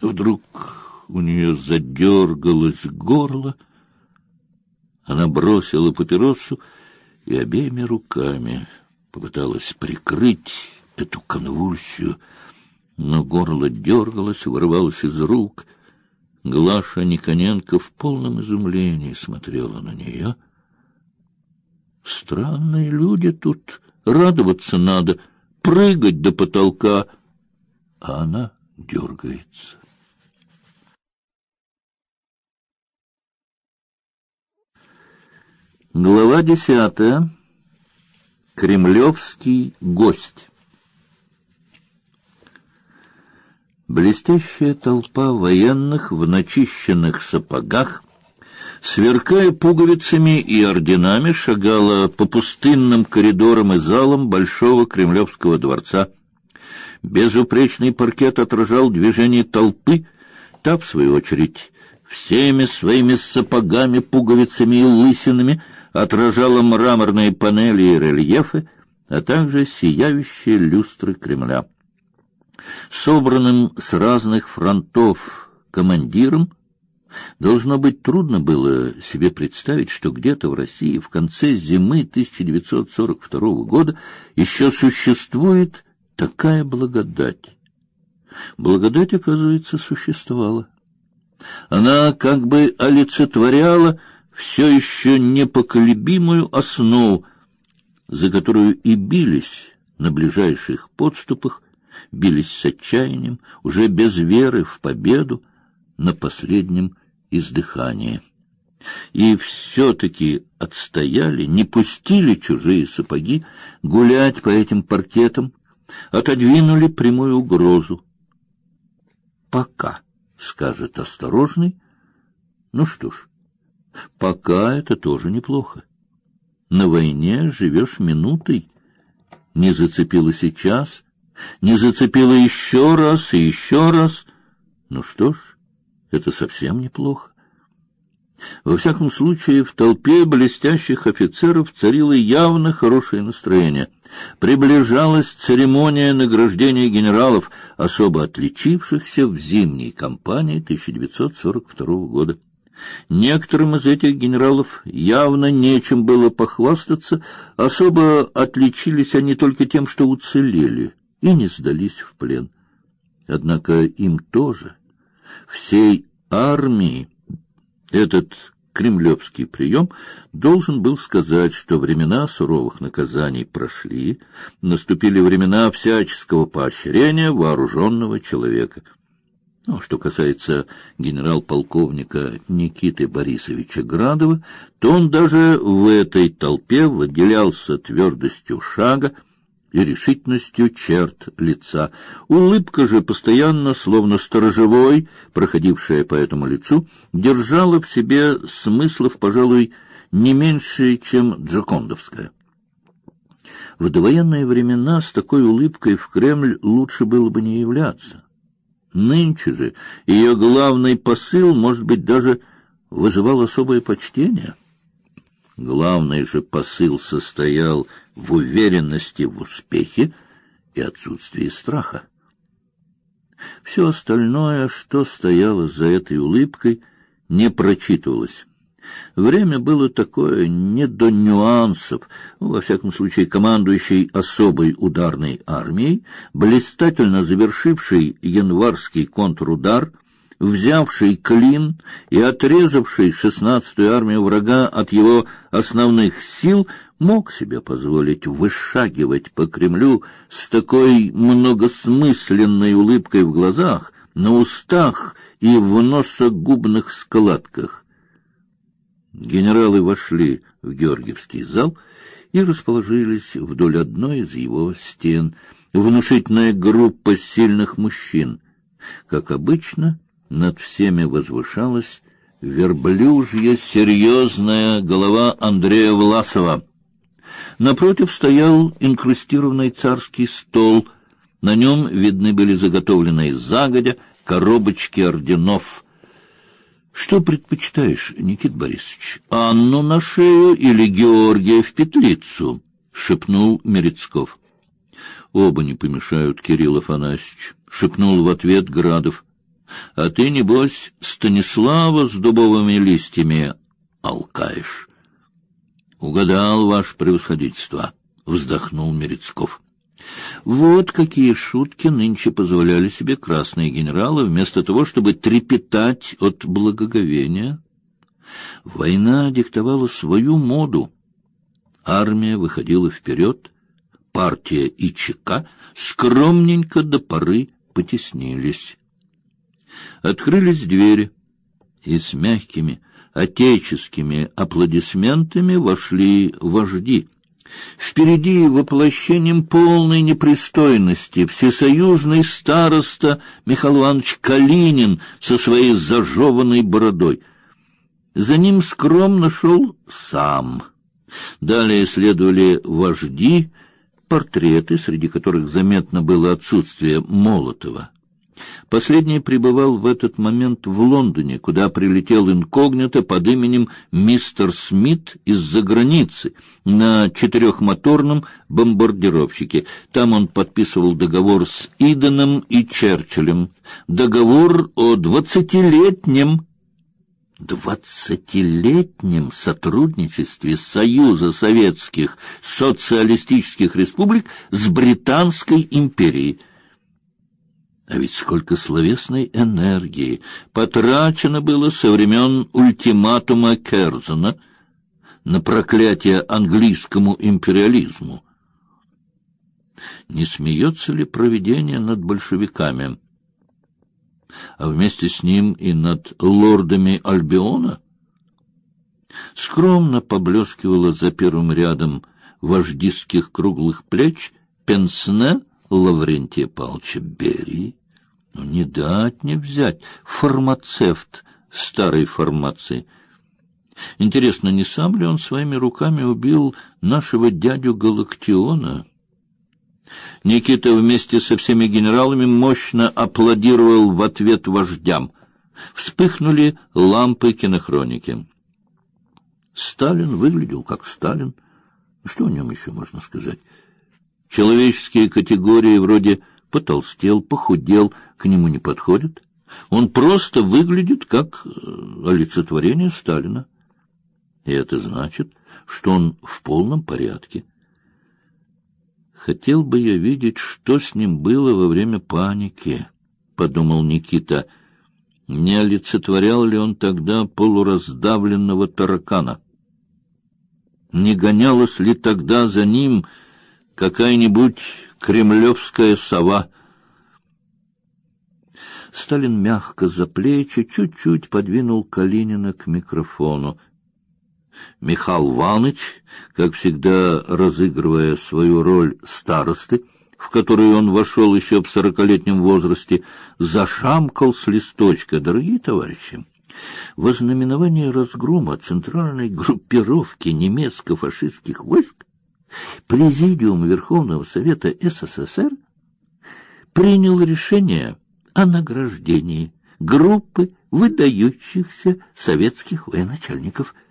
Вдруг у нее задергалось горло. Она бросила папиросу и обеими руками попыталась прикрыть эту конвульсию, но горло дергалось, вырывалось из рук. Глаша Никоненко в полном изумлении смотрела на нее. Странные люди тут, радоваться надо, прыгать до потолка, а она дергается. Глава десятая. Кремлевский гость. Блестящая толпа военных в начищенных сапогах, сверкая пуговицами и орденами, шагала по пустынным коридорам и залам большого Кремлевского дворца. Безупречный паркет отражал движение толпы, та, в свою очередь, всеми своими сапогами, пуговицами и лысинами — отражала мраморные панели и рельефы, а также сияющие люстры Кремля. Собранным с разных фронтов командиром должно быть трудно было себе представить, что где-то в России в конце зимы 1942 года еще существует такая благодать. Благодать, оказывается, существовала. Она как бы олицетворяла все еще непоколебимую основу, за которую и бились на ближайших подступах, бились с отчаянием, уже без веры в победу на последнем издыхании. И все-таки отстояли, не пустили чужие сапоги гулять по этим паркетам, отодвинули прямую угрозу. Пока, скажет осторожный, ну что ж, Пока это тоже неплохо. На войне живешь минутой. Не зацепило сейчас, не зацепило еще раз и еще раз. Ну что ж, это совсем неплохо. Во всяком случае, в толпе блестящих офицеров царило явно хорошее настроение. Приближалась церемония награждения генералов, особо отличившихся в зимней кампании 1942 года. Некоторым из этих генералов явно нечем было похвастаться, особо отличились они только тем, что уцелели и не сдались в плен. Однако им тоже, всей армии, этот кремлевский прием должен был сказать, что времена суровых наказаний прошли, наступили времена всяческого поощрения вооруженного человека — ну, что касается генерал-полковника Никиты Борисовича Градова, то он даже в этой толпе выделялся твердостью шага и решительностью черт лица. Улыбка же постоянно, словно сторожевой, проходившая по этому лицу, держала в себе смыслов, пожалуй, не меньше, чем джокондовская. В довоенные времена с такой улыбкой в Кремль лучше было бы не являться. Нынче же ее главный посыл, может быть, даже вызывал особое почтение. Главный же посыл состоял в уверенности в успехе и отсутствии страха. Все остальное, что стояло за этой улыбкой, не прочитывалось. Время было такое не до нюансов. Во всяком случае, командующий особой ударной армией, блистательно завершивший январский контрудар, взявший Клин и отрезавший шестнадцатую армию врага от его основных сил, мог себе позволить вышагивать по Кремлю с такой многосмысленной улыбкой в глазах, на устах и в носогубных складках. Генералы вошли в Георгиевский зал и расположились вдоль одной из его стен. Внушительная группа сильных мужчин. Как обычно, над всеми возвышалась верблюжья серьезная голова Андрея Власова. Напротив стоял инкрустированный царский стол. На нем видны были заготовленные загодя коробочки орденов — что предпочитаешь, Никит Борисович, Анну на шею или Георгия в петлицу? шепнул Мерецков. Оба не помешают, Кирилл Афанасьевич, шепнул в ответ Градов. А ты, небось, Станислава с дубовыми листьями алкаешь. Угадал, ваше превосходительство, вздохнул Мерецков. Вот какие шутки нынче позволяли себе красные генералы вместо того, чтобы трепетать от благоговения. Война диктовала свою моду. Армия выходила вперед, партия и ЧК скромненько до поры потеснились. Открылись двери, и с мягкими отеческими аплодисментами вошли вожди. Впереди воплощением полной непристойности всесоюзный староста Михаил Иванович Калинин со своей зажеванной бородой. За ним скромно шел сам. Далее следовали вожди, портреты, среди которых заметно было отсутствие Молотова. Последний пребывал в этот момент в Лондоне, куда прилетел инкогнито под именем мистер Смит из-за границы на четырехмоторном бомбардировщике. Там он подписывал договор с Иденом и Черчиллем, договор о двадцатилетнем двадцатилетнем сотрудничестве Союза Советских Социалистических Республик с Британской империей. А ведь сколько словесной энергии потрачено было со времен ультиматума Керзена на проклятие английскому империализму. Не смеется ли провидение над большевиками? а вместе с ним и над лордами Альбиона? Скромно поблескивала за первым рядом вождистских круглых плеч пенсне Лаврентия Павловича Берии. Ну, не дать не взять. Фармацевт старой формации. Интересно, не сам ли он своими руками убил нашего дядю Галактиона? Никита вместе со всеми генералами мощно аплодировал в ответ вождям. Вспыхнули лампы кинохроники. Сталин выглядел как Сталин. Что о нем еще можно сказать? Человеческие категории вроде потолстел, похудел, к нему не подходят. Он просто выглядит как э, олицетворение Сталина. И это значит, что он в полном порядке. Хотел бы я видеть, что с ним было во время паники, подумал Никита. Не олицетворял ли он тогда полураздавленного таракана? Не гонялась ли тогда за ним какая-нибудь кремлевская сова? Сталин мягко за плечи чуть-чуть подвинул Калинина к микрофону. Михаил Иванович, как всегда разыгрывая свою роль старосты, в которую он вошел еще в сорокалетнем возрасте, зашамкал с листочка. Дорогие товарищи, во знаменование разгрома центральной группировки немецко-фашистских войск Президиум Верховного Совета СССР принял решение о награждении группы выдающихся советских военачальников –